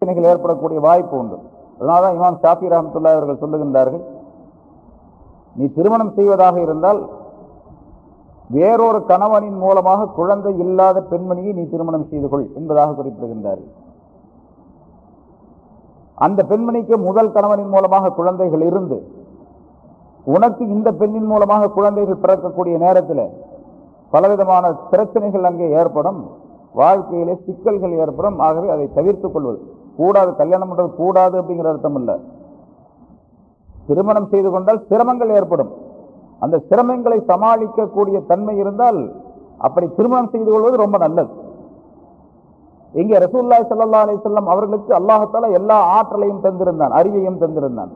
பிரச்சனைகள் ஏற்படக்கூடிய வாய்ப்பு உண்டு. அதனால்தான் இமாம் ஷாஃபி ரஹமத்துல்லா அவர்கள் சொல்லுகின்றார்கள் நீ திருமணம் செய்வதாக இருந்தால் வேறொரு கணவனின் மூலமாக குழந்தை இல்லாத பெண்மணியை நீ திருமணம் செய்து கொள் என்பதாக குறிப்பிடுகின்றார்கள். அந்த பெண்மணிக்கு முதல் கணவனின் மூலமாக குழந்தைகள் இருந்து உனக்கு இந்த பெண்ணின் மூலமாக குழந்தைகள் பிறக்கக்கூடிய நேரத்தில் பலவிதமான பிரச்சனைகள் அங்கே ஏற்படும் வாழ்க்கையிலே சிக்கல்கள் ஏற்படும். ஆகவே அதை தவிர்த்துக் கொள்வது கூடாது கல்யாணம் பண்ணுறது கூடாது அப்படிங்கிற அர்த்தம் இல்லை. திருமணம் செய்து கொண்டால் சிரமங்கள் ஏற்படும். அந்த சிரமங்களை சமாளிக்கக்கூடிய தன்மை இருந்தால் அப்படி திருமணம் செய்து கொள்வது ரொம்ப நல்லது. இங்கே ரசூல்லாய் சல்லா அலைஹி அவர்களுக்கு அல்லாஹத்தால எல்லா ஆற்றலையும் தந்திருந்தான் அறிவையும் தந்திருந்தான்.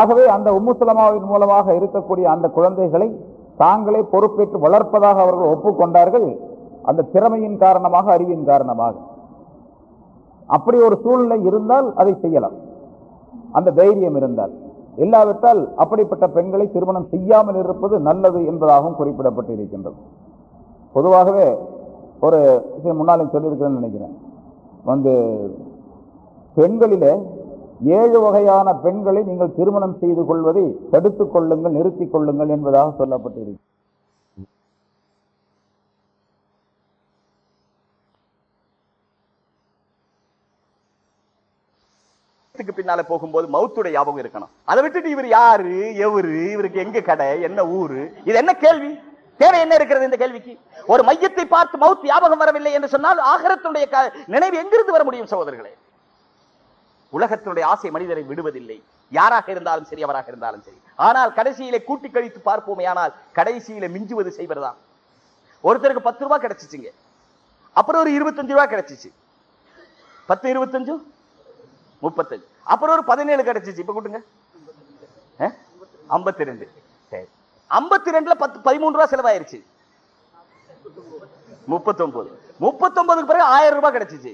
ஆகவே அந்த உம்முசலமாவின் மூலமாக இருக்கக்கூடிய அந்த குழந்தைகளை தாங்களே பொறுப்பேற்று வளர்ப்பதாக அவர்கள் ஒப்புக்கொண்டார்கள். அந்த திறமையின் காரணமாக அறிவின் காரணமாக. அப்படி ஒரு சூழ்நிலை இருந்தால் அதை செய்யலாம். அந்த தைரியம் இருந்தால். இல்லாவிட்டால் அப்படிப்பட்ட பெண்களை திருமணம் செய்யாமல் இருப்பது நல்லது என்பதாகவும் குறிப்பிடப்பட்டு இருக்கின்றது பொதுவாகவே ஒரு விஷயம் முன்னாலும் சொல்லியிருக்கிறேன்னு நினைக்கிறேன். வந்து பெண்களிலே ஏழு வகையான பெண்களை நீங்கள் திருமணம் செய்து கொள்வதை தடுத்துக் கொள்ளுங்கள் நிறுத்திக் கொள்ளுங்கள் என்பதாக சொல்லப்பட்டிருக்கு மௌத்துக்கு பின்னால போகும்போது மௌத்துடைய ஞாபகம் இருக்கணும். அதை விட்டுட்டு இவர் யாரு எவரு இவருக்கு எங்க கடை என்ன ஊரு இது என்ன கேள்வி? தேவை என்ன இருக்கிறது இந்த கேள்விக்கு? ஒரு மையத்தை பார்த்து மவுத் ஞாபகம் வரவில்லை என்று சொன்னால் ஆகரத்துடைய நினைவு எங்கிருந்து வர முடியும் சகோதரர்களே? உலகத்தினுடைய ஆசை மனிதரை விடுவதில்லை. யாராக இருந்தாலும் சரி அவராக இருந்தாலும் சரி. ஆனால் கடைசியிலே கூட்டி கழித்து பார்ப்போமே ஆனால் கடைசியில மிஞ்சுவது செய்வதுதான். ஒருத்தருக்கு பத்து ரூபாய் கிடைச்சிச்சுங்க. அப்புறம் ஒரு இருபத்தஞ்சு ரூபாய் கிடைச்சிச்சு. பத்து இருபத்தஞ்சு? முப்பத்தஞ்சு. அப்புறம் ஒரு பதினேழு கிடைச்சிச்சு. இப்ப கூட்டுங்க. ஐம்பத்தி ரெண்டு சரி. ஐம்பத்தி ரெண்டுல பத்து பதிமூணு ரூபாய் செலவாயிருச்சு. முப்பத்தொன்பது முப்பத்தொன்பதுக்கு பிறகு ஆயிரம் ரூபாய் கிடைச்சிச்சு.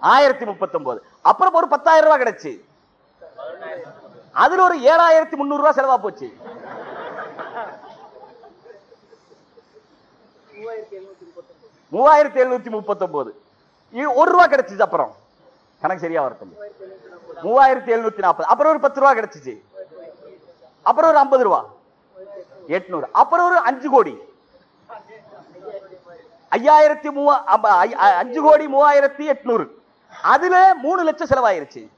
ஆயிரத்தி முப்பத்தொன்பது அப்புறம் ஒரு பத்தாயிரம் ரூபாய் கிடைச்சு. அதுல ஒரு ஏழாயிரத்தி முன்னூறு ரூபாய் செலவா போச்சு. மூவாயிரத்தி எழுநூத்தி முப்பத்தொன்பது ஒரு ரூபாய் கிடைச்சிச்சு அப்புறம். கணக்கு சரியா வரட்டும் மூவாயிரத்தி எழுநூத்தி நாற்பது அப்புறம் ஒரு பத்து ரூபா கிடைச்சிச்சு. அப்புறம் ஒரு ஐம்பது ரூபா. எட்நூறு. அப்புறம் ஒரு அஞ்சு கோடி. ஐயாயிரத்தி மூவா அம்ப- அஞ்சு கோடி மூவாயிரத்தி எட்நூறு. அதுல மூணு லட்சம் செலவாயிருச்சு.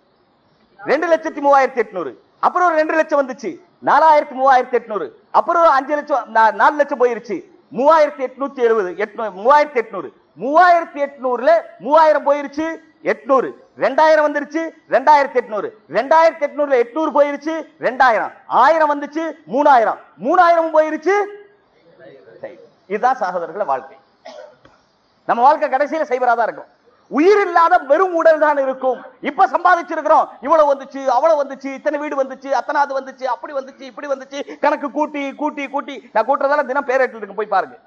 ரெண்டு லட்சத்தி மூவாயிரத்தி எட்நூறு. அப்புறம் ஒரு ரெண்டு லட்சம் வந்துச்சு. நாலாயிரத்தி மூவாயிரத்தி எட்நூறு. அப்புறம் ஒரு அஞ்சு லட்சம் நாலு லட்சம் போயிருச்சு. மூவாயிரத்தி எட்நூத்தி எழுபது எட்நூறு மூவாயிரத்தி எட்நூறு. மூவாயிரத்தி எட்நூறுல மூவாயிரம் போயிருச்சு. எட்நூறு. ரெண்டாயிரம் வந்துருச்சு ரெண்டாயிரத்தி எட்நூறு. ரெண்டாயிரத்தி எட்நூறுல எட்நூறு போயிருச்சு ரெண்டாயிரம். ஆயிரம் வந்துச்சு மூணாயிரம். மூணாயிரம் போயிருச்சு. இதுதான் சகோதரர்கள வாழ்க்கை. நம்ம வாழ்க்கை கடைசியில செய்வராதான் இருக்கும். உயிர் இல்லாத வெறும் உடல் தான் இருக்கும். இப்ப சம்பாதிச்சிருக்கிறோம். இவ்வளவு வந்துச்சு அவ்வளவு வந்துச்சு இத்தனை வீடு வந்துச்சு அத்தனாவது வந்துச்சு அப்படி வந்துச்சு இப்படி வந்துச்சு. கணக்கு கூட்டி கூட்டி கூட்டி. நான் கூட்டுறதால தினம் பேரேட்டில் இருக்கு போய் பாருங்க.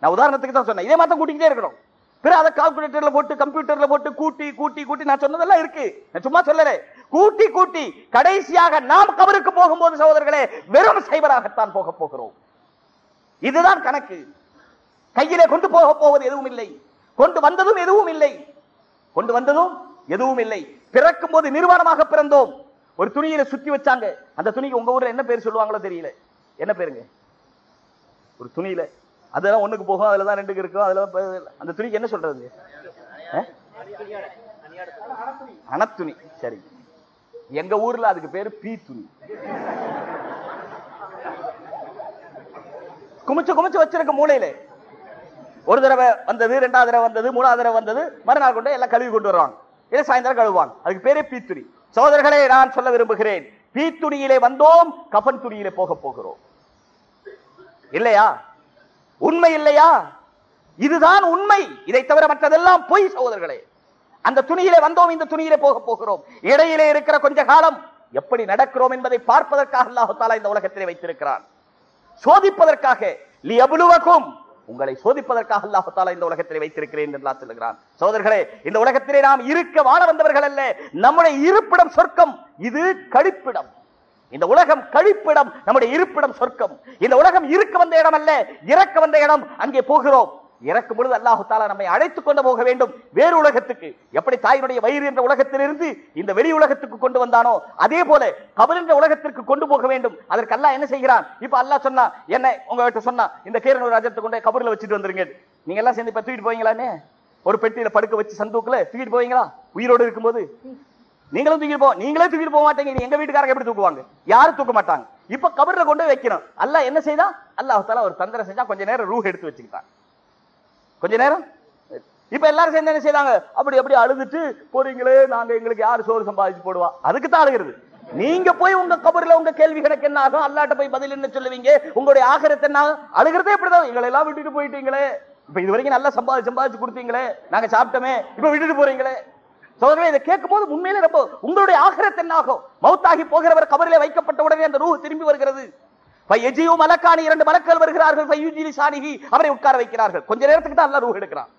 நான் உதாரணத்துக்கு தான் சொன்னேன். இதே மாதிரி கூட்டிக்கிட்டே இருக்கணும் பிறகு அதை கால்குலேட்டர்ல போட்டு கம்ப்யூட்டர்ல போட்டு கூட்டி கூட்டி கூட்டி நான் சொன்னதெல்லாம் இருக்கு. நான் சும்மா சொல்லல. கூட்டி கூட்டி கடைசியாக நாம் கபருக்கு போகும்போது சகோதரர்களே வெறும் சைபராகத்தான் போக போகிறோம். இதுதான் கணக்கு. கையிலே கொண்டு போக போவது எதுவும் இல்லை. கொண்டு வந்ததும் எதுவும் இல்லை. கொண்டு வந்ததும் எதுவும் இல்லை. பிறக்கும் போது நிர்வாணமாக பிறந்தோம். ஒரு துணியில சுத்தி வச்சாங்க. அந்த துணிக்கு உங்க ஊர்ல என்ன பேர் சொல்லுவாங்களோ தெரியல. என்ன பேருங்க? ஒரு துணியில. அதெல்லாம் ஒண்ணுக்கு போகும் அதுல தான் ரெண்டுக்கு இருக்கும் அதுல அந்த துணிக்கு என்ன சொல்றது? அணத்துணி சரி. எங்க ஊர்ல அதுக்கு பேரு பீ துணி குமிச்சு குமிச்சு வச்சிருக்க மூலையில. ஒரு தடவை வந்தது ரெண்டாவது தடவை வந்தது மூணாவது தடவை வந்தது மறுநாள் கொண்டு எல்லாம் கழுவி கொண்டு வருவாங்க. இல்லை சாயந்தரம் கழுவுவாங்க. அதுக்கு பேரே பீத்துணி. சோதரர்களே நான் சொல்ல விரும்புகிறேன். பீத்துணியிலே வந்தோம் கபன் துணியிலே போக போகிறோம். இல்லையா? உண்மை இல்லையா? இதுதான் உண்மை. இதை தவிர மற்றதெல்லாம் பொய் சகோதரர்களே. அந்த துணியிலே வந்தோம் இந்த துணியிலே போக போகிறோம். இடையிலே இருக்கிற கொஞ்ச காலம் எப்படி நடக்கிறோம் என்பதை பார்ப்பதற்காக அல்லாஹு இந்த உலகத்திலே வைத்திருக்கிறான். சோதிப்பதற்காக லியபுலுவக்கும் உங்களை சோதிப்பதற்காக அல்லாஹாலா இந்த உலகத்திலே வைத்திருக்கிறேன் என்று சொல்லுகிறான். சோதர்களே இந்த உலகத்திலே நாம் இருக்க வாழ வந்தவர்கள் அல்ல. நம்முடைய இருப்பிடம் சொர்க்கம் இது கழிப்பிடம். இந்த உலகம் கழிப்பிடம் நம்முடைய இருப்பிடம் சொர்க்கம். இந்த உலகம் இருக்க வந்த இடம் அல்ல இறக்க வந்த இடம். அங்கே போகிறோம். இறக்கும் பொழுது அல்லாஹு தாலா நம்மை அழைத்துக் கொண்டு போக வேண்டும். வேறு உலகத்துக்கு. எப்படி தாயினுடைய வயிறு என்ற உலகத்திலிருந்து இந்த வெளி உலகத்துக்கு கொண்டு வந்தானோ அதே போல கபர் என்ற உலகத்திற்கு கொண்டு போக வேண்டும். அதற்கு அல்லா என்ன செய்கிறான்? இப்ப அல்லாஹ் சொன்னா என்ன உங்ககிட்ட சொன்னா இந்த கீரனூர் ராஜத்தை கொண்டு போய் கபர்ல வச்சுட்டு வந்துருங்க. நீங்க எல்லாம் சேர்ந்து இப்ப தூக்கிட்டு போவீங்களானே? ஒரு பெட்டியில படுக்க வச்சு சந்தூக்குல தூக்கிட்டு போவீங்களா? உயிரோடு இருக்கும்போது? நீங்களும் தூக்கிட்டு போ நீங்களே தூக்கிட்டு போக மாட்டீங்க. எங்க வீட்டுக்காரங்க எப்படி தூக்குவாங்க? யாரும் தூக்க மாட்டாங்க. இப்ப கபர்ல கொண்டு வைக்கணும். அல்ல என்ன செய்தா? அல்லாஹால ஒரு தந்திரம் செஞ்சா கொஞ்ச நேரம் ரூஹ் எடுத்து வச்சுக்கிட்டான். கொஞ்ச நேரம்? இப்ப எல்லாரும் சேர்ந்து என்ன செய்றாங்க அப்படி அப்படி அழுதுட்டு போறீங்களே நாங்க எங்களுக்கு யாரு சோறு சம்பாதிச்சு போடுவா? அதுக்கு தான் அழுகிறது. நீங்க போய் உங்க கபர்ல உங்க கேள்வி கணக்கு என்ன ஆகும்? அல்லாட்ட போய் பதில் என்ன சொல்லுவீங்க? உங்களுடைய ஆகரத்தை என்ன ஆகும்? அழுகிறதே இப்படிதான் எங்களை எல்லாம் விட்டுட்டு போயிட்டீங்களே. இப்ப இது வரைக்கும் நல்லா சம்பாதிச்சு சம்பாதிச்சு கொடுத்தீங்களே. நாங்க சாப்பிட்டோமே. இப்ப விட்டுட்டு போறீங்களே. சோதரே இதை கேட்கும் போது உண்மையிலே ரொம்ப உங்களுடைய ஆகிரத் என்னாகும் மௌத்தாகி போகிறவர் கபரிலே வைக்கப்பட்ட உடனே அந்த ரூ திரும்பி வருகிறது. எஜியோ மலக்கானி இரண்டு மலக்கள் வருகிறார்கள். ஃபையுஜிலி சாணிகி அவரை உட்கார வைக்கிறார்கள். கொஞ்ச நேரத்துக்கு தான் எல்லாம் ரூ எடுக்கிறான்.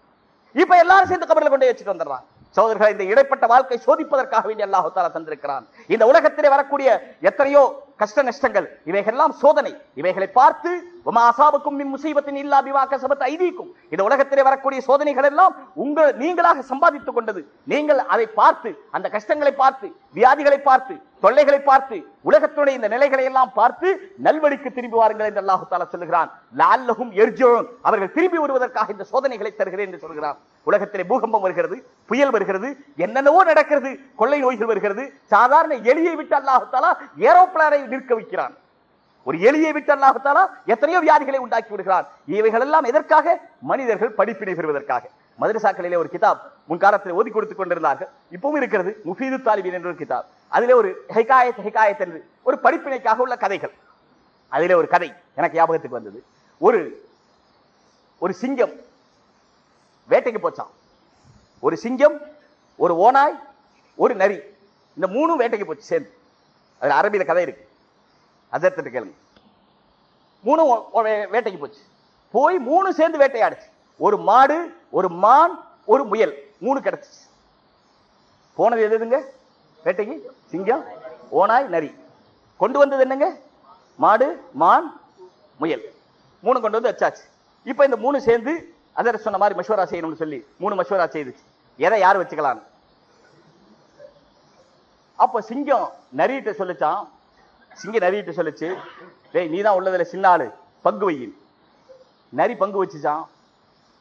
இப்ப எல்லாரும் சேர்ந்து கபரில் கொண்டு வச்சுட்டு வந்துடுறான். சோதர்கள் இந்த இடைப்பட்ட வாழ்க்கை சோதிப்பதற்காக வேண்டிய அல்லாஹால தந்திருக்கிறான். இந்த உலகத்திலே வரக்கூடிய எத்தனையோ கஷ்ட நஷ்டங்கள் இவைகள் எல்லாம் சோதனை. இவைகளை பார்த்து உமா அசாபுக்கும் மின் முசீபத்தின் இல்லா பிவா கசபத் ஐதீக்கும் இந்த உலகத்திலே வரக்கூடிய சோதனைகள் எல்லாம் உங்கள் நீங்களாக சம்பாதித்துக் கொண்டது. நீங்கள் அதை பார்த்து அந்த கஷ்டங்களை பார்த்து வியாதிகளை பார்த்து தொல்லைகளை பார்த்து உலகத்துடைய இந்த நிலைகளை எல்லாம் பார்த்து நல்வழிக்கு திரும்பி வாருங்கள் என்று அல்லாஹு தாலா சொல்லுகிறான். லால்லஹும் எர்ஜோன் அவர்கள் திரும்பி வருவதற்காக இந்த சோதனைகளை தருகிறேன் என்று சொல்கிறான் உலகத்திலே பூகம்பம் வருகிறது புயல் வருகிறது என்னென்னவோ நடக்கிறது கொள்ளை நோய்கள் வருகிறது. சாதாரண எலியை விட்டு அல்லாஹு தாலா ஏரோப்ளானை நிற்க வைக்கிறான். ஒரு எளியை விட்டு அல்லாஹத்தாலா எத்தனையோ வியாதிகளை உண்டாக்கி விடுகிறான். இவைகள் எல்லாம் எதற்காக? மனிதர்கள் படிப்பினை பெறுவதற்காக. மதரசாக்களிலே ஒரு கிதாப் முன்காலத்தில் ஓதி கொடுத்துக் கொண்டிருந்தார்கள். இப்பவும் இருக்கிறது. முஃபீது தாலிபின் என்ற ஒரு கிதாப். அதிலே ஒரு ஹெகாயத் ஹெகாயத் என்று ஒரு படிப்பினைக்காக உள்ள கதைகள். அதிலே ஒரு கதை எனக்கு ஞாபகத்துக்கு வந்தது. ஒரு ஒரு சிங்கம் வேட்டைக்கு போச்சான் ஒரு சிங்கம் ஒரு ஓனாய் ஒரு நரி. இந்த மூணும் வேட்டைக்கு போச்சு சேர்ந்து. அதில் அரபியில் கதை இருக்கு. அதர்த்திட்டு கேளுங்க. மூணு வே- வேட்டைக்கு போச்சு. போய் மூணு சேர்ந்து வேட்டையாடுச்சு. ஒரு மாடு ஒரு மான் ஒரு முயல். மூணு கிடைச்சிச்சு. போனது எது எதுங்க? வேட்டைக்கு? சிங்கம் ஓனாய் நரி. கொண்டு வந்தது என்னங்க? மாடு மான் முயல். மூணு கொண்டு வந்து வச்சாச்சு. இப்போ இந்த மூணு சேர்ந்து அதர் சொன்ன மாதிரி மஷூரா செய்யணும்னு சொல்லி மூணு மஷூரா செய்துச்சு. எதை யார் வச்சுக்கலான்னு அப்போ சிங்கம் நரிகிட்ட சொல்லிச்சான் சிங்க நரிட்டு சொல்லுச்சு டேய் நீ தான் உள்ளதுல சின்ன ஆளு பங்கு வையின் நரி பங்கு வச்சுச்சான்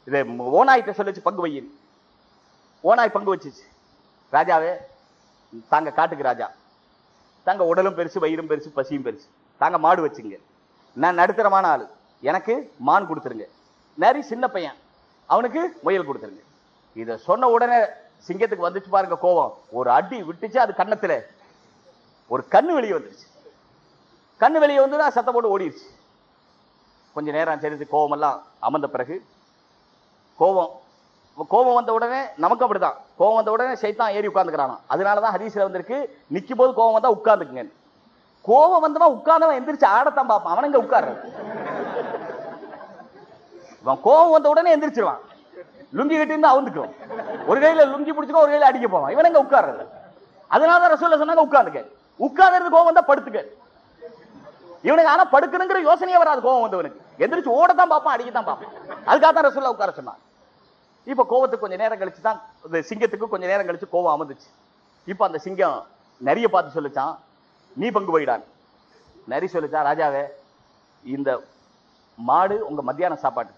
இது ஓனாய்கிட்ட சொல்லுச்சு பங்கு வையின் ஓனாய் பங்கு வச்சுச்சு. ராஜாவே தாங்க காட்டுக்கு ராஜா. தாங்க உடலும் பெருசு வயிறும் பெருசு பசியும் பெருசு. தாங்க மாடு வச்சுங்க. நான் நடுத்தரமான ஆள். எனக்கு மான் கொடுத்துருங்க. நரி சின்ன பையன். அவனுக்கு முயல் கொடுத்துருங்க. இதை சொன்ன உடனே சிங்கத்துக்கு வந்துச்சு பாருங்க கோவம் ஒரு அடி விட்டுச்சு அது கன்னத்தில். ஒரு கண்ணு வெளியே வந்துருச்சு. கண்ணு வெளியே வந்து தான் சத்தம் போட்டு ஓடிடுச்சு. கொஞ்சம் நேரம் சரி கோவம் எல்லாம் அமர்ந்த பிறகு கோபம் கோபம் வந்த உடனே நமக்கு அப்படிதான். கோவம் வந்த உடனே சைத்தான் ஏறி உட்காந்துக்கிறானா அதனால தான் ஹதீஸ்ல வந்திருக்கு நிக்கும் போது கோவம் வந்தால் உட்காந்துக்குங்க கோவம் வந்தவன் உட்கார்ந்தவன் எந்திரிச்சு ஆடத்தான் பார்ப்பான். அவன் எங்க இவன் கோவம் வந்த உடனே எந்திரிச்சிருவான். லுங்கி கட்டி இருந்து ஒரு கையில லுங்கி பிடிச்சிக்கோ ஒரு கையில அடிக்க போவான். இவன் உட்கார்றது? அதனால தான் ரசூல்ல சொன்னாங்க உட்காந்துக்க உட்கார்றது கோபம் வந்தா படுத்துக்க. இவனுக்கு ஆனா படுக்கணுங்கிற யோசனையே வராது கோவம் வந்தவனுக்கு. எந்திரிச்சு ஓடத்தான் பார்ப்பான் அடிக்கத்தான் பார்ப்பான். அதுக்காக தான் ரசூல்லா உட்கார சொன்னான். இப்ப கோவத்துக்கு கொஞ்ச நேரம் கழிச்சு தான் இந்த சிங்கத்துக்கு கொஞ்ச நேரம் கழிச்சு கோவம் அமர்ந்துச்சு. இப்ப அந்த சிங்கம் நிறைய பார்த்து சொல்லிச்சான் நீ பங்கு போயிடான் நரி சொல்லிச்சா ராஜாவே இந்த மாடு உங்க மத்தியான சாப்பாடு.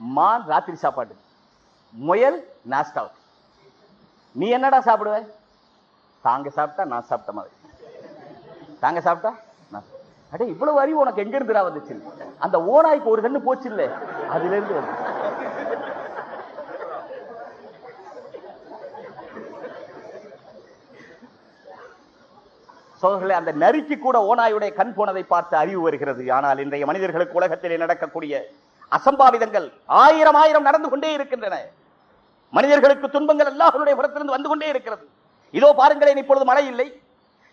மான் ராத்திரி சாப்பாடு. முயல் நாஸ்டா நீ என்னடா சாப்பிடுவ? தாங்க சாப்பிட்டா நான் சாப்பிட்ட மாதிரி. தாங்க சாப்பிட்டா நான் அடே இவ்வளவு அறிவு உனக்கு எங்க இருந்துடா வந்துச்சு? அந்த ஓனாய்க்கு ஒரு கண்ணு போச்சு இல்ல அதுல இருந்து வந்து சோதர்களே அந்த நரிக்கு கூட ஓனாயுடைய கண் போனதை பார்த்து அறிவு வருகிறது. ஆனால் இன்றைய மனிதர்களுக்கு உலகத்திலே நடக்கக்கூடிய அசம்பாவிதங்கள் ஆயிரம் ஆயிரம் நடந்து கொண்டே இருக்கின்றன. மனிதர்களுக்கு துன்பங்கள் அல்லாஹ்வுடைய புறத்திலிருந்து வந்து கொண்டே இருக்கிறது. இதோ பாருங்களேன் இப்பொழுது மழை இல்லை.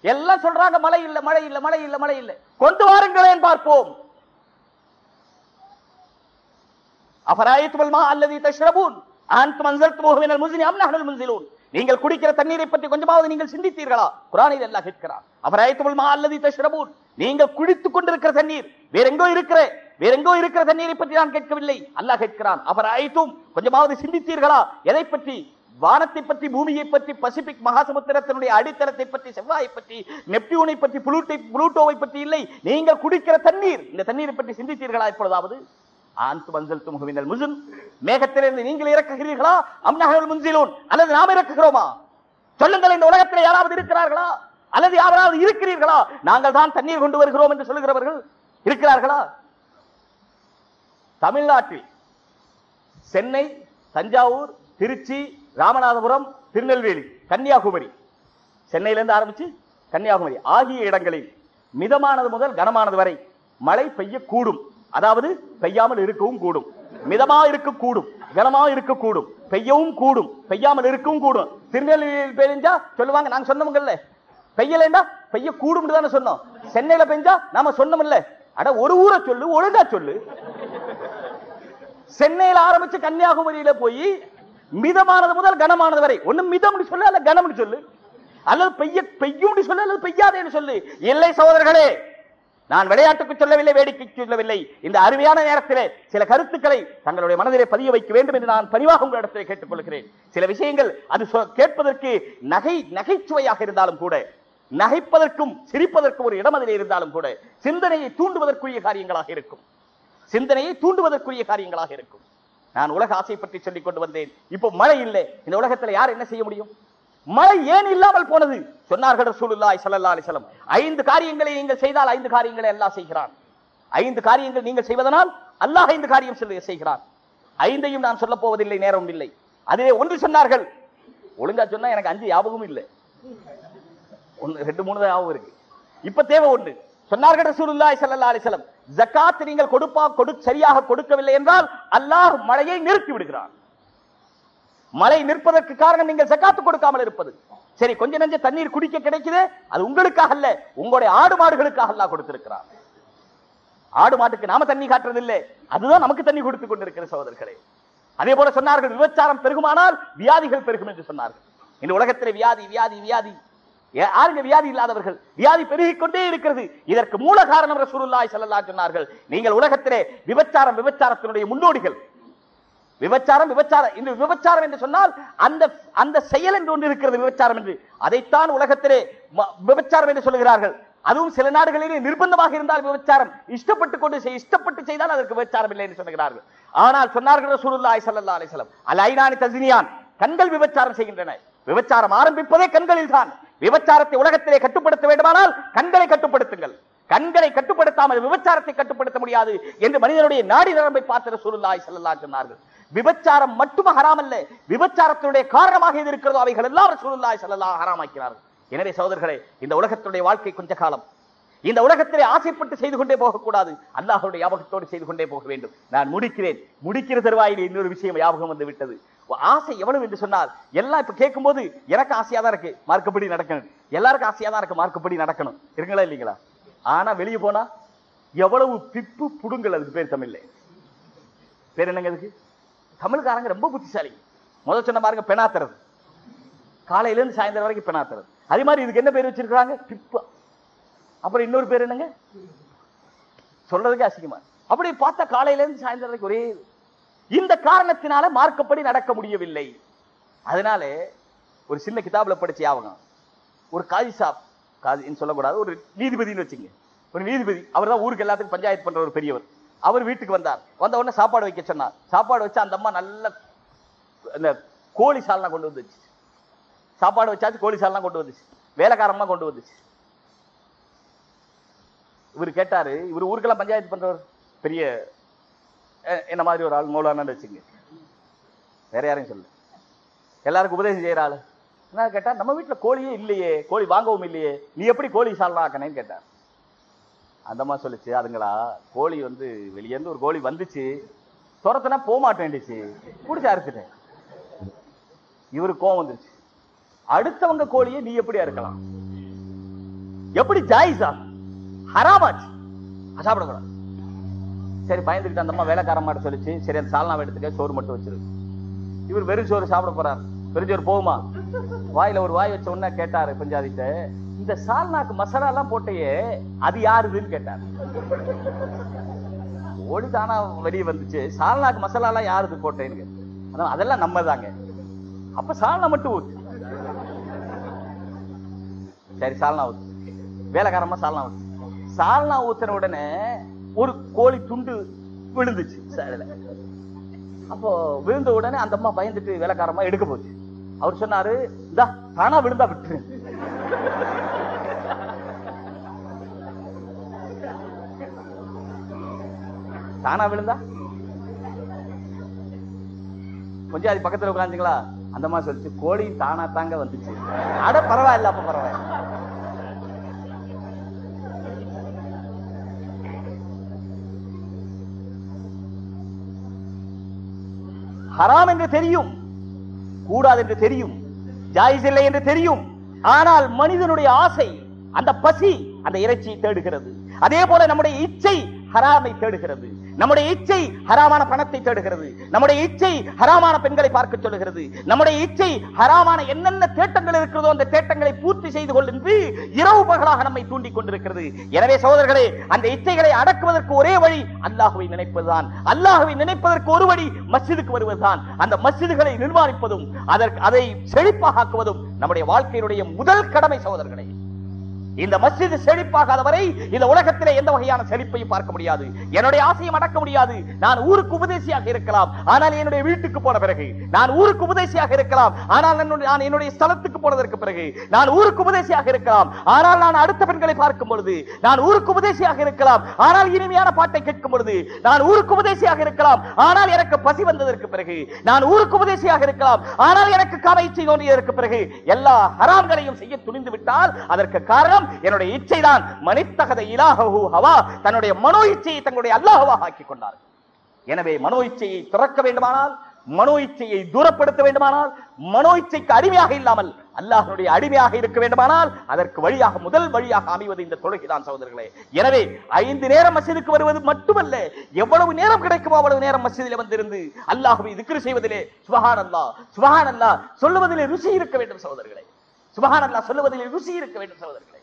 எல்லாம் சொல்றாங்க மழை இல்லை மழை இல்லை மழை இல்லை மழை இல்லை. கொண்டு வாருங்களேன் பார்ப்போம். அபராயித்துல் மா அல்லது தஷ்ரபூன். ஆந்த் அன்சல்துமூஹு மினல் முசினி அம்னஹனல் முன்சிலூன். நீங்கள் குடிக்கிற தண்ணீரை பற்றி கொஞ்சமாவது நீங்கள் சிந்தித்தீர்களா? குரானில் அல்லாஹ் கேட்கிறான் அபராயத்துல் மா அல்லது தஷ்ரபூன். நீங்கள் குடித்துக் கொண்டிருக்கிற தண்ணீர் வேற எங்கோ இருக்கிற வேற எங்கோ இருக்கிற தண்ணீரை பற்றி நான் கேட்கவில்லை. அல்லாஹ் கேட்கிறான் அபராயத்தும் கொஞ்சமாவது சிந்தித்தீர்களா? எதை பற்றி? வானத்தை பற்றி பூமியை பற்றி பசிபிக் மகாசமுத்திரத்தினுடைய அடித்தளத்தை பற்றி செவ்வாயை பற்றி நெப்டியூனை பற்றி புளூட்டை புளூட்டோவை பற்றி இல்லை. நீங்கள் குடிக்கிற தண்ணீர். இந்த தண்ணீரை பற்றி சிந்தித்தீர்களா இப்பொழுதாவது? ஆந்து மஞ்சள் துமுகவினல் முசுன் மேகத்திலிருந்து நீங்கள் இறக்குகிறீர்களா? அம்னகல் முன்சிலோன். அல்லது நாம் இறக்குகிறோமா? சொல்லுங்கள் இந்த உலகத்தில் யாராவது இருக்கிறார்களா? அல்லது யாராவது இருக்கிறீர்களா? நாங்கள் தான் தண்ணீர் கொண்டு வருகிறோம் என்று சொல்லுகிறவர்கள் இருக்கிறார்களா? தமிழ்நாட்டில் சென்னை தஞ்சாவூர் திருச்சி ராமநாதபுரம் திருநெல்வேலி கன்னியாகுமரி. சென்னையிலேருந்து ஆரம்பிச்சு கன்னியாகுமரி. ஆகிய இடங்களில் மிதமானது முதல் கனமானது வரை மழை பெய்யக்கூடும். அதாவது பெய்யாமல் இருக்கவும் கூடும். மிதமா இருக்கக்கூடும். கனமா இருக்கக்கூடும். பெய்யவும் கூடும். பெய்யாமல் இருக்கவும் கூடும். திருநெல்வேலியில் பெய்ஞ்சா சொல்லுவாங்க நாங்க சொன்னவங்கல்ல. பெய்யலைண்டா பெய்ய கூடும் தானே சொன்னோம். சென்னையில பெஞ்சா நாம சொன்னோம்ல. அட ஒரு ஊரை சொல்லு ஒழுங்கா சொல்லு. சென்னையில ஆரம்பிச்சு கன்னியாகுமரியில போய் மிதமானது முதல் கனமானது வரை. ஒண்ணு மிதம் சொல்லு அல்ல கனம் சொல்லு. அல்லது பெய்ய பெய்யும் சொல்லு அல்லது பெய்யாதேன்னு சொல்லு. இல்லை சகோதரர்களே நான் விளையாட்டுக்கு சொல்லவில்லை வேடிக்கைக்கு சொல்லவில்லை. இந்த அருமையான நேரத்திலே சில கருத்துக்களை தங்களுடைய மனதிலே பதிய வைக்க வேண்டும் என்று நான் பணிவாக உங்களிடத்திலே கேட்டுக்கொள்கிறேன். சில விஷயங்கள் அது கேட்பதற்கு நகை நகைச்சுவையாக இருந்தாலும் கூட நகைப்பதற்கும் சிரிப்பதற்கும் ஒரு இடம் அதிலே இருந்தாலும் கூட சிந்தனையை தூண்டுவதற்குரிய காரியங்களாக இருக்கும். சிந்தனையை தூண்டுவதற்குரிய காரியங்களாக இருக்கும். நான் உலக ஆசை பற்றி சொல்லிக் கொண்டு வந்தேன். இப்போ மழை இல்லை. இந்த உலகத்துல யார் என்ன செய்ய முடியும்? மழை ஏன் இல்லாமல் போனது? சொன்னார்கள் சூழலாய் ஸல்லல்லாஹு அலைஹி ஐந்து காரியங்களை நீங்கள் செய்தால் ஐந்து காரியங்களை அல்லாஹ் செய்கிறான். ஐந்து காரியங்கள் நீங்கள் செய்வதனால் அல்லாஹ் ஐந்து காரியம் செய்கிறான். ஐந்தையும் நான் சொல்ல போவதில்லை நேரம் இல்லை. அதிலே ஒன்று சொன்னார்கள். ஒழுங்கா சொன்னா எனக்கு அஞ்சு ஞாபகம் இல்லை. ஒன்று ரெண்டு மூணு தான் ஞாபகம் இருக்கு. இப்ப தேவை ஒன்று. சொன்னார்கள் ரசூலுல்லாஹி சல்லா அலிசலம் ஜக்காத் நீங்கள் கொடுப்பா கொடு சரியாக கொடுக்கவில்லை என்றால் அல்லாஹ் மழையை நிறுத்தி விடுகிறான். மழை நிற்பதற்கு காரணம் நீங்கள் ஜகாத்து கொடுக்காமல் இருப்பது. சரி கொஞ்ச நெஞ்ச தண்ணீர் குடிக்க கிடைக்குது அது உங்களுக்காக அல்ல உங்களுடைய ஆடு மாடுகளுக்காக அல்லாஹ் கொடுத்திருக்கிறார் ஆடு மாட்டுக்கு நாம தண்ணி காட்டுறது இல்லை அதுதான் நமக்கு தண்ணி கொடுத்து கொண்டிருக்கிற சகோதரர்களே. அதே போல சொன்னார்கள் விபச்சாரம் பெருகுமானால் வியாதிகள் பெருகும் என்று சொன்னார்கள். இந்த உலகத்திலே வியாதி வியாதி வியாதி. யாருங்க வியாதி இல்லாதவர்கள். வியாதி பெருகிக் கொண்டே இருக்கிறது. இதற்கு மூல காரணம் ரசூலுல்லாய் செல்லல்லா சொன்னார்கள். நீங்கள் உலகத்திலே விபச்சாரம் விபச்சாரத்தினுடைய முன்னோடிகள். விபச்சாரம் விபச்சாரம் இந்த விபச்சாரம் என்று சொன்னால் அந்த அந்த செயல் என்று ஒன்று இருக்கிறது விபச்சாரம் என்று. அதைத்தான் உலகத்திலே விபச்சாரம் என்று சொல்லுகிறார்கள். அதுவும் சில நாடுகளிலே நிர்பந்தமாக இருந்தால் விபச்சாரம். இஷ்டப்பட்டு கொண்டு செய்- இஷ்டப்பட்டு செய்தால் அதற்கு விபச்சாரம் இல்லை என்று சொல்லுகிறார்கள். ஆனால் சொன்னார்கள் ரசூலுல்லாஹி ஸல்லல்லாஹு அலிசலம் அல் ஐநானி தஸ்னியான் கண்கள் விபச்சாரம் செய்கின்றன. விபச்சாரம் ஆரம்பிப்பதே கண்களில் தான் விபச்சாரத்தை உலகத்திலே கட்டுப்படுத்த வேண்டுமானால் கண்களை கட்டுப்படுத்துங்கள். கண்களை கட்டுப்படுத்தாமல் விபச்சாரத்தை கட்டுப்படுத்த முடியாது என்று மனிதனுடைய நாடி நரம்பை பார்த்த ரசூலுல்லாஹி ஸல்லல்லாஹு சொன்னார்கள். விபச்சாரம் மட்டும் ஹராம் அல்ல விபச்சாரத்தினுடைய காரணமாக இது இருக்கிறதோ அவைகள் எல்லாம் ரசூலுல்லாஹி செல்லலாம் ஹராமாக்கிறார்கள் எனவே சோதர்களே இந்த உலகத்தினுடைய வாழ்க்கை கொஞ்ச காலம். இந்த உலகத்திலே ஆசைப்பட்டு செய்து கொண்டே போகக்கூடாது. அல்லாஹருடைய ஞாபகத்தோடு செய்து கொண்டே போக வேண்டும். நான் முடிக்கிறேன். முடிக்கிற தருவாயில் இன்னொரு விஷயம் ஞாபகம் வந்து விட்டது. ஆசை எவ்வளவு என்று சொன்னால் எல்லாம் இப்ப கேட்கும்போது எனக்கு ஆசையா தான் இருக்கு மார்க்கப்படி நடக்கணும். எல்லாருக்கும் ஆசையா தான் இருக்கு மார்க்கப்படி நடக்கணும். இருக்குங்களா இல்லைங்களா? ஆனா வெளியே போனா எவ்வளவு பிப்பு புடுங்கல் அதுக்கு பேர் தமிழ்ல. பேர் என்னங்க அதுக்கு? தமிழ்காரங்க ரொம்ப புத்திசாலி. முதல் சொன்ன பாருங்க பெணாத்துறது காலையில இருந்து சாயந்தரம் வரைக்கும் பெணாத்துறது அதே மாதிரி இதுக்கு என்ன பேர் வச்சிருக்காங்க பிப்பு அப்புறம் இன்னொரு பேர் என்னங்க? சொல்றதுக்கு அசிங்கமா. அப்படி பார்த்தா காலையில இருந்து சாயந்தரம் ஒரே இந்த காரணத்தினால மார்க்கப்படி நடக்க முடியவில்லை. அதனால ஒரு சின்ன கிதாபில் படிச்ச ஞாபகம். ஒரு காதி சாப் காதின்னு சொல்லக்கூடாது ஒரு நீதிபதின்னு வச்சுங்க. ஒரு நீதிபதி அவர் தான் ஊருக்கு எல்லாத்துக்கும் பஞ்சாயத்து பண்ற ஒரு பெரியவர். அவர் வீட்டுக்கு வந்தார். வந்த உடனே சாப்பாடு வைக்க சொன்னார். சாப்பாடு வச்சு அந்த அம்மா நல்ல இந்த கோழி சாலனா கொண்டு வந்துச்சு. சாப்பாடு வச்சாச்சு கோழி சாலனா கொண்டு வந்துச்சு. வேலைக்காரம்மா கொண்டு வந்துச்சு. இவர் கேட்டாரு இவர் ஊருக்கெல்லாம் பஞ்சாயத்து பண்றவர் பெரிய என்ன மாதிரி ஒரு ஆள் மௌலானான்னு வச்சுங்க. வேற யாரையும் சொல்லு எல்லாருக்கும் உபதேசம் செய்யற ஆளு. என்ன கேட்டா நம்ம வீட்டுல கோழியே இல்லையே கோழி வாங்கவும் இல்லையே நீ எப்படி கோழி சால்னா ஆக்கனேன்னு கேட்டார். அந்த மாதிரி சொல்லிச்சு அதுங்களா கோழி வந்து வெளியே இருந்து ஒரு கோழி வந்துச்சு துரத்துனா போக மாட்டேன்டுச்சு பிடிச்சி அறுத்துட்டேன். இவருக்கு கோவம் வந்துருச்சு. அடுத்தவங்க கோழியை நீ எப்படி அறுக்கலாம்? எப்படி ஜாயிஸா ஹராமாச்சு சாப்பிடக்கூடாது. சரி பயந்துக்கிட்டு அந்த அம்மா வேலைக்காரம்மாட்ட சொல்லிச்சு. சரி அந்த சால்னாவை எடுத்துக்க சோறு மட்டும் வச்சிருக்கு இவர் வெறும் சோறு சாப்பிட போறாரு. வெறும் சோறு போகுமா? வாயில ஒரு வாய் வச்ச உடனே கேட்டாரு பஞ்சாதிட்ட இந்த சால்னாக்கு மசாலா எல்லாம் போட்டையே அது யாருதுன்னு கேட்டாரு. ஓடி தானா வெளியே வந்துச்சு. சால்னாக்கு மசாலா எல்லாம் யாருது போட்டேன்னு அதான் அதெல்லாம் நம்ம தாங்க அப்ப சால்னா மட்டும் ஊத்து. சரி சால்னா ஊத்து. வேலைக்காரமா சால்னா ஊத்து. சால்னா ஊத்துற உடனே ஒரு கோழி துண்டு விழுந்துச்சு சாலையில அப்போ விழுந்த உடனே அந்த அம்மா பயந்துட்டு வேலைக்காரமா எடுக்க போச்சு. அவர் சொன்னாரு இந்தா தானா விழுந்தா விட்டுரு. தானா விழுந்தா? கொஞ்சம் அது பக்கத்துல உட்காந்துங்களா அந்த மாதிரி சொல்லிச்சு கோழியும் தானா தாங்க வந்துச்சு. அட பரவாயில்ல அப்ப பரவாயில்ல. ஹராம் என்று தெரியும். கூடாது என்று தெரியும். ஜாயிஸ் இல்லை என்று தெரியும். ஆனால் மனிதனுடைய ஆசை அந்த பசி அந்த இறைச்சியை தேடுகிறது. அதே போல நம்முடைய இச்சை ஹராமை தேடுகிறது. நம்முடைய இச்சை ஹராமான பணத்தை தேடுகிறது. நம்முடைய இச்சை ஹராமான பெண்களை பார்க்க சொல்லுகிறது. நம்முடைய இச்சை ஹராமான என்னென்ன தேட்டங்கள் இருக்கிறதோ அந்த தேட்டங்களை பூர்த்தி செய்து கொள்ளுந்து இரவு பகலாக நம்மை தூண்டிக் கொண்டிருக்கிறது. எனவே சகோதரர்களே அந்த இச்சைகளை அடக்குவதற்கு ஒரே வழி அல்லாஹுவை நினைப்பதுதான். அல்லாஹுவை நினைப்பதற்கு ஒரு வழி மஸ்ஜிதுக்கு வருவதுதான். அந்த மஸ்ஜிதுகளை நிர்மாணிப்பதும் அதற்கு அதை செழிப்பாக நம்முடைய வாழ்க்கையினுடைய முதல் கடமை சகோதரர்களே. இந்த மஸ்ஜித் செழிப்பாகாத வரை இந்த உலகத்திலே எந்த வகையான செழிப்பையும் பார்க்க முடியாது. என்னுடைய ஆசையும் அடக்க முடியாது. நான் ஊருக்கு உபதேசியாக இருக்கலாம். ஆனால் என்னுடைய வீட்டுக்கு போன பிறகு நான் ஊருக்கு உபதேசியாக இருக்கலாம். ஆனால் நான் என்னுடைய ஸ்தலத்துக்கு போனதற்கு பிறகு நான் ஊருக்கு உபதேசியாக இருக்கலாம். ஆனால் நான் அடுத்த பெண்களை பார்க்கும் பொழுது நான் ஊருக்கு உபதேசியாக இருக்கலாம். ஆனால் இனிமையான பாட்டை கேட்கும் பொழுது நான் ஊருக்கு உபதேசியாக இருக்கலாம். ஆனால் எனக்கு பசி வந்ததற்கு பிறகு நான் ஊருக்கு உபதேசியாக இருக்கலாம். ஆனால் எனக்கு காம இச்சை தோன்றியதற்கு பிறகு எல்லா ஹராம்களையும் செய்ய துணிந்து விட்டால் அதற்கு காரணம் என்னுடைய இச்சைதான் மனித்தகத இலாஹு ஹவா. தன்னுடைய மனோ இச்சையை தங்களுடைய அல்லாஹ்வாக ஆக்கிக் கொண்டார்கள். எனவே மனோ இச்சையை துறக்க வேண்டுமானால் மனோ இச்சையை தூரப்படுத்த வேண்டுமானால் மனோ இச்சைக்கு அடிமையாக இல்லாமல் அல்லாஹனுடைய அடிமையாக இருக்க வேண்டுமானால் அதற்கு வழியாக முதல் வழியாக அமைவது இந்த தொழுகைதான் சகோதரர்களே. எனவே ஐந்து நேரம் மசிதுக்கு வருவது மட்டுமல்ல எவ்வளவு நேரம் கிடைக்குமோ அவ்வளவு நேரம் மஸ்ஜிதில் வந்திருந்து அல்லாஹுவை திக்ரு செய்வதிலே சுபஹான் அல்லா சுபஹான் அல்லா சொல்லுவதிலே ருசி இருக்க வேண்டும் சகோதரர்களே. சுபஹான் அல்லா சொல்லுவதிலே ருசி இருக்க வேண்டும் சகோதரர்களே.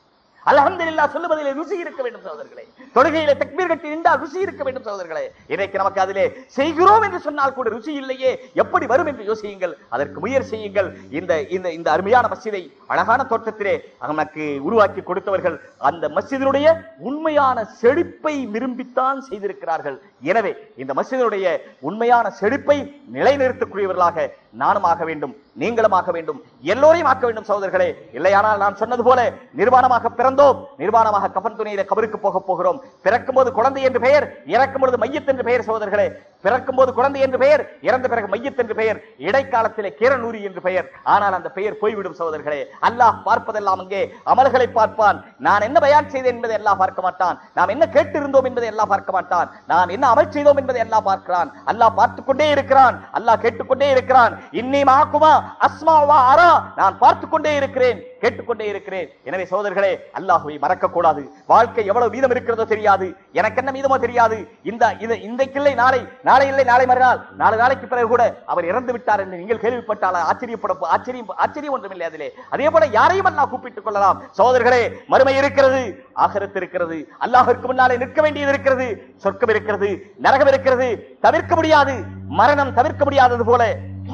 அலஹந்தில்லா சொல்லுவதிலே ருசி இருக்க வேண்டும் சகோதரர்களே. தொழுகையிலே தக்மீர் கட்டி நின்றால் ருசி இருக்க வேண்டும் சகோதரர்களே. இன்றைக்கு நமக்கு அதிலே செய்கிறோம் என்று சொன்னால் கூட ருசி இல்லையே. எப்படி வரும் என்று யோசியுங்கள். அதற்கு முயற்சி செய்யுங்கள். இந்த இந்த இந்த அருமையான மசிதை அழகான தோட்டத்திலே நமக்கு உருவாக்கி கொடுத்தவர்கள் அந்த மஸ்ஜிதினுடைய உண்மையான செழிப்பை விரும்பித்தான் செய்திருக்கிறார்கள். எனவே இந்த மஸ்ஜிதினுடைய உண்மையான செழிப்பை நிலைநிறுத்தக்கூடியவர்களாக நானும் ஆக வேண்டும். நீங்களும் ஆக வேண்டும். எல்லோரையும் ஆக்க வேண்டும் சகோதரர்களே. இல்லையானால் நான் சொன்னது போல நிர்வாணமாக பிறந்தோம். நிர்வாணமாக கபன் துணியில கபருக்கு போக போகிறோம். பிறக்கும் போது குழந்தை என்று பெயர் இறக்கும் பொழுது மையத் என்று பெயர் சகோதரர்களே. பிறக்கும் போது குழந்தை என்று பெயர் இறந்த பிறகு மையத் என்று பெயர் இடைக்காலத்திலே கீரனூரி என்று பெயர். ஆனால் அந்த பெயர் போய்விடும் சோதர்களே அல்லாஹ் பார்ப்பதெல்லாம் அங்கே அமல்களை பார்ப்பான். நான் என்ன பயான் செய்தேன் என்பதை எல்லாம் பார்க்க மாட்டான். நாம் என்ன கேட்டிருந்தோம் என்பதை எல்லாம் பார்க்க மாட்டான். நான் என்ன அமல் செய்தோம் என்பதை எல்லாம் பார்க்கிறான். அல்லாஹ் பார்த்துக்கொண்டே இருக்கிறான். அல்லாஹ் கேட்டுக்கொண்டே இருக்கிறான். இன்னி மாக்குமா அஸ்மாவா அரா. நான் பார்த்துக்கொண்டே இருக்கிறேன். கேட்டுக்கொண்டே இருக்கிறேன். எனவே சோதர்களே அல்லாஹுவை மறக்க கூடாது வாழ்க்கை எவ்வளவு மீதம் இருக்கிறதோ தெரியாது. எனக்கு என்ன மீதமோ தெரியாது. இந்த இது இன்றைக்கு நாளை நாளை இல்லை நாளை மறுநாள். நாலு நாளைக்கு பிறகு கூட அவர் இறந்து விட்டார் என்று நீங்கள் கேள்விப்பட்டால் ஆச்சரியப்பட ஆச்சரியம் ஆச்சரியம் ஒன்றுமில்லை அதிலே. அதே போல யாரையும் அல்லாஹ் கூப்பிட்டுக் கொள்ளலாம். சோதர்களே மறுமை இருக்கிறது ஆகரத்து இருக்கிறது. அல்லாஹிற்கு முன்னாலே நிற்க வேண்டியது இருக்கிறது சொர்க்கம் இருக்கிறது நரகம் இருக்கிறது. தவிர்க்க முடியாது. மரணம் தவிர்க்க முடியாதது போல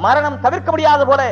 மரணம் தவிர்க்க முடியாது போல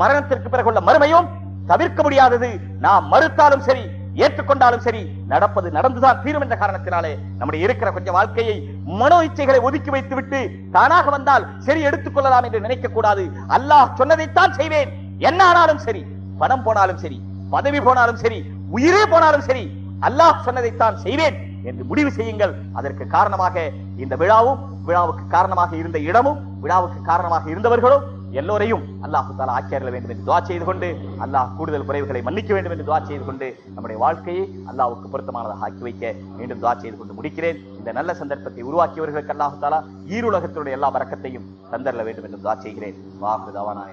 மரணத்திற்கு பிறகு உள்ள மறுமையும் தவிர்க்க முடியாதது நாம் மறுத்தாலும் சரி ஏற்றுக்கொண்டாலும் சரி நடப்பது நடந்துதான் தீரும் என்ற காரணத்தினாலே நம்முடைய இருக்கிற கொஞ்சம் வாழ்க்கையை மனோ இச்சைகளை ஒதுக்கி வைத்து விட்டு தானாக வந்தால் சரி எடுத்துக் கொள்ளலாம் என்று நினைக்க கூடாது. அல்லாஹ் சொன்னதைத்தான் செய்வேன். என்ன ஆனாலும் சரி பணம் போனாலும் சரி பதவி போனாலும் சரி உயிரே போனாலும் சரி அல்லாஹ் சொன்னதைத்தான் செய்வேன் என்று முடிவு செய்யுங்கள். அதற்கு காரணமாக இந்த விழாவும் விழாவுக்கு காரணமாக இருந்த இடமும் விழாவுக்கு காரணமாக இருந்தவர்களும் எல்லோரையும் அல்லாஹு தாலா ஆக்கியர்கள் வேண்டும் என்று துவா செய்து கொண்டு அல்லாஹ் கூடுதல் குறைவுகளை மன்னிக்க வேண்டும் என்று துவா செய்து கொண்டு நம்முடைய வாழ்க்கையை அல்லாஹ்வுக்கு பொருத்தமானதாக ஆக்கி வைக்க மீண்டும் துவா செய்து கொண்டு முடிக்கிறேன். இந்த நல்ல சந்தர்ப்பத்தை உருவாக்கியவர்களுக்கு அல்லாஹு தாலா ஈருலகத்தினுடைய எல்லா வரக்கத்தையும் தந்தரல வேண்டும் என்று துவா செய்கிறேன். வாக்கு தவானா.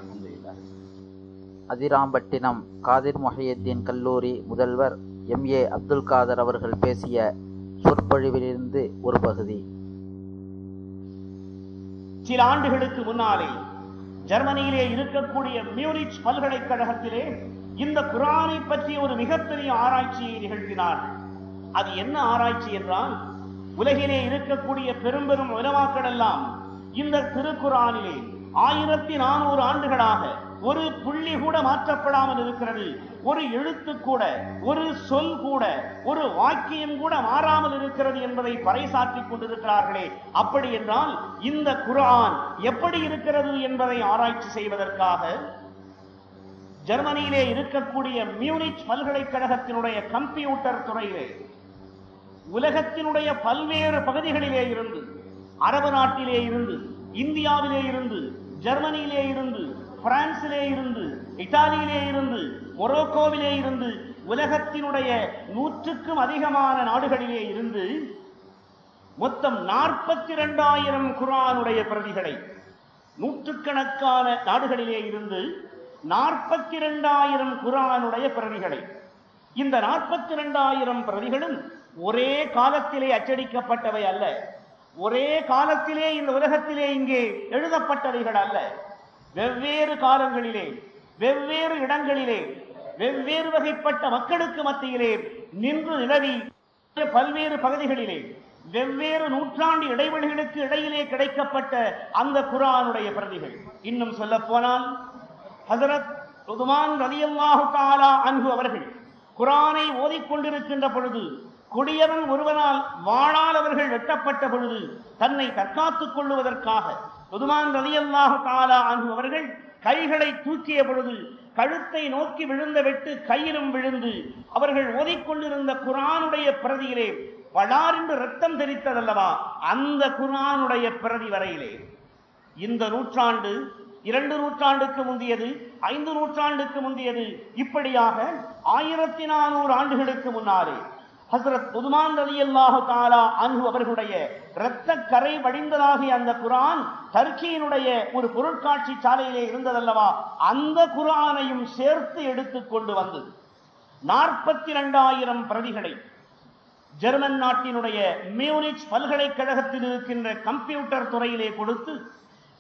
அதிராம்பட்டினம் காதிர் மொஹியத்தீன் கல்லூரி முதல்வர் எம். ஏ. அப்துல் காதர் அவர்கள் பேசிய சொற்பொழிவிலிருந்து ஒரு பகுதி. சில ஆண்டுகளுக்கு முன்னாலே ஜெர்மனியிலே இருக்கக்கூடிய மியூனிச் பல்கலைக்கழகத்திலே இந்த குரானை பற்றி ஒரு மிகப்பெரிய ஆராய்ச்சியை நிகழ்த்தினார். அது என்ன ஆராய்ச்சி என்றால் உலகிலே இருக்கக்கூடிய பெரும் பெரும் உலமாக்கள் எல்லாம் இந்த திருக்குறானிலே ஆயிரத்தி நானூறு ஆண்டுகளாக ஒரு புள்ளி கூட மாற்றப்படாமல் இருக்கிறது. ஒரு எழுத்து கூட ஒரு சொல் கூட ஒரு வாக்கியம் கூட மாறாமல் இருக்கிறது என்பதை பறைசாற்றிக் கொண்டிருக்கிறார்களே. அப்படி என்றால் இந்த குர்ஆன் எப்படி இருக்கிறது என்பதை ஆராய்ச்சி செய்வதற்காக ஜெர்மனியிலே இருக்கக்கூடிய மியூனிச் பல்கலைக்கழகத்தினுடைய கம்ப்யூட்டர் துறையிலே உலகத்தினுடைய பல்வேறு பகுதிகளிலே இருந்து அரபு நாட்டிலே இருந்து இந்தியாவிலே இருந்து ஜெர்மனியிலே இருந்து பிரான்சிலே இருந்து இத்தாலியிலே இருந்து மொரோக்கோவிலே இருந்து உலகத்தினுடைய நூற்றுக்கும் அதிகமான நாடுகளிலே இருந்து மொத்தம் நாற்பத்தி இரண்டாயிரம் குரானுடைய பிரதிகளை நூற்றுக்கணக்கான நாடுகளிலே இருந்து நாற்பத்தி இரண்டாயிரம் குரானுடைய பிரதிகளை. இந்த நாற்பத்தி இரண்டாயிரம் பிரதிகளும் ஒரே காலத்திலே அச்சடிக்கப்பட்டவை அல்ல. ஒரே காலத்திலே இந்த உலகத்திலே இங்கே எழுதப்பட்டவைகள் அல்ல. வெவ்வேறு காலங்களிலே வெவ்வேறு இடங்களிலே வெவ்வேறு வகைப்பட்ட மக்களுக்கு மத்தியிலே நின்று நிலவி பல்வேறு பகுதிகளிலே வெவ்வேறு நூற்றாண்டு இடைவெளிகளுக்கு இடையிலே கிடைக்கப்பட்ட அந்த குரானுடைய பிரதிகள். இன்னும் சொல்ல போனால் ஹசரத் உதுமான் ரலியல்லாஹு காலா அன்பு அவர்கள் குரானை ஓதிக்கொண்டிருக்கின்ற பொழுது கொடியவன் ஒருவனால் வாழால் அவர்கள் வெட்டப்பட்ட பொழுது தன்னை தற்காத்துக் கொள்ளுவதற்காக பொதுமான் ரலியல்லாஹு தஆலா அன்ஹு அவர்கள் கைகளை தூக்கிய பொழுது கழுத்தை நோக்கி விழுந்த வெட்டு கையிலும் விழுந்து அவர்கள் ஓதிக்கொண்டிருந்த குரானுடைய பிரதியிலே படார் என்று ரத்தம் தெரித்ததல்லவா அந்த குரானுடைய பிரதி வரையிலே. இந்த நூற்றாண்டு இரண்டு நூற்றாண்டுக்கு முந்தியது ஐந்து நூற்றாண்டுக்கு முந்தியது இப்படியாக ஆயிரத்தி நானூறு ஆண்டுகளுக்கு முன்னாலே ஹசரத் உதுமான் அலி அல்லாஹு தாலா அன்பு அவர்களுடைய இரத்த கரை வடிந்ததாகிய அந்த குரான் டர்க்கியினுடைய ஒரு பொருட்காட்சி சாலையிலே இருந்ததல்லவா? அந்த குரானையும் சேர்த்து எடுத்து கொண்டு வந்து நாற்பத்தி இரண்டாயிரம் பிரதிகளை. ஜெர்மன் நாட்டினுடைய மியூனிச் பல்கலைக்கழகத்தில் இருக்கின்ற கம்ப்யூட்டர் துறையிலே கொடுத்து